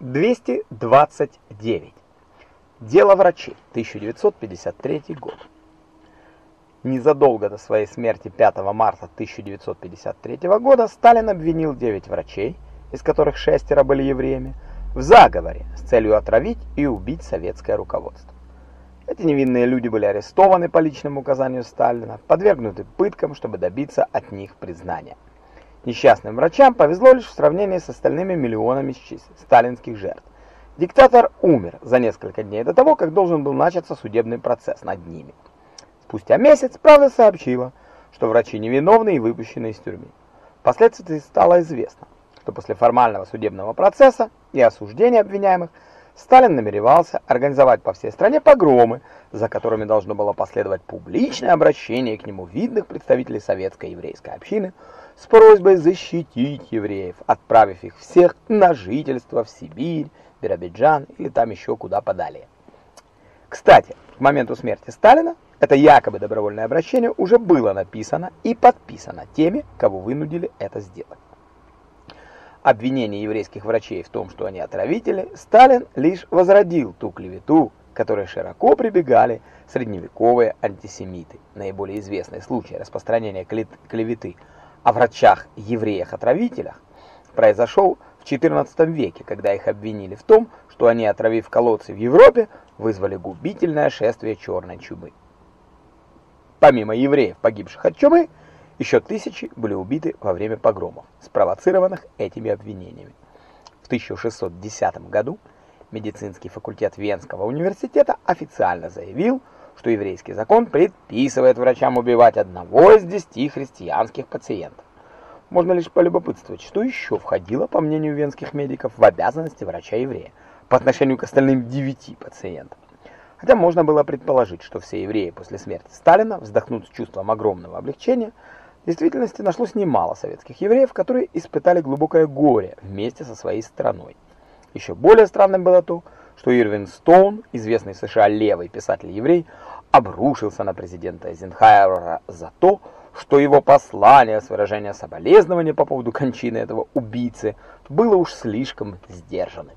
229. Дело врачей. 1953 год. Незадолго до своей смерти 5 марта 1953 года Сталин обвинил 9 врачей, из которых шестеро были евреями, в заговоре с целью отравить и убить советское руководство. Эти невинные люди были арестованы по личному указанию Сталина, подвергнуты пыткам, чтобы добиться от них признания. Несчастным врачам повезло лишь в сравнении с остальными миллионами сталинских жертв. Диктатор умер за несколько дней до того, как должен был начаться судебный процесс над ними. Спустя месяц правда сообщила, что врачи невиновны и выпущены из тюрьмы. Впоследствии стало известно, что после формального судебного процесса и осуждения обвиняемых Сталин намеревался организовать по всей стране погромы, за которыми должно было последовать публичное обращение к нему видных представителей советской еврейской общины с просьбой защитить евреев, отправив их всех на жительство в Сибирь, Биробиджан или там еще куда подалее. Кстати, к моменту смерти Сталина это якобы добровольное обращение уже было написано и подписано теми, кого вынудили это сделать обвинение еврейских врачей в том, что они отравители, Сталин лишь возродил ту клевету, которой широко прибегали средневековые антисемиты. Наиболее известный случай распространения клеветы о врачах-евреях-отравителях произошел в XIV веке, когда их обвинили в том, что они, отравив колодцы в Европе, вызвали губительное шествие черной чумы. Помимо евреев, погибших от чумы, еще тысячи были убиты во время погромов, спровоцированных этими обвинениями. В 1610 году медицинский факультет Венского университета официально заявил, что еврейский закон предписывает врачам убивать одного из десяти христианских пациентов. Можно лишь полюбопытствовать, что еще входило, по мнению венских медиков, в обязанности врача-еврея по отношению к остальным девяти пациентам. Хотя можно было предположить, что все евреи после смерти Сталина вздохнут с чувством огромного облегчения, в действительности нашлось немало советских евреев, которые испытали глубокое горе вместе со своей страной. Еще более странным было то, что Ирвин Стоун, известный в США левый писатель-еврей, обрушился на президента Эйзенхауэра за то, что его послание с выражением соболезнования по поводу кончины этого убийцы было уж слишком сдержанным.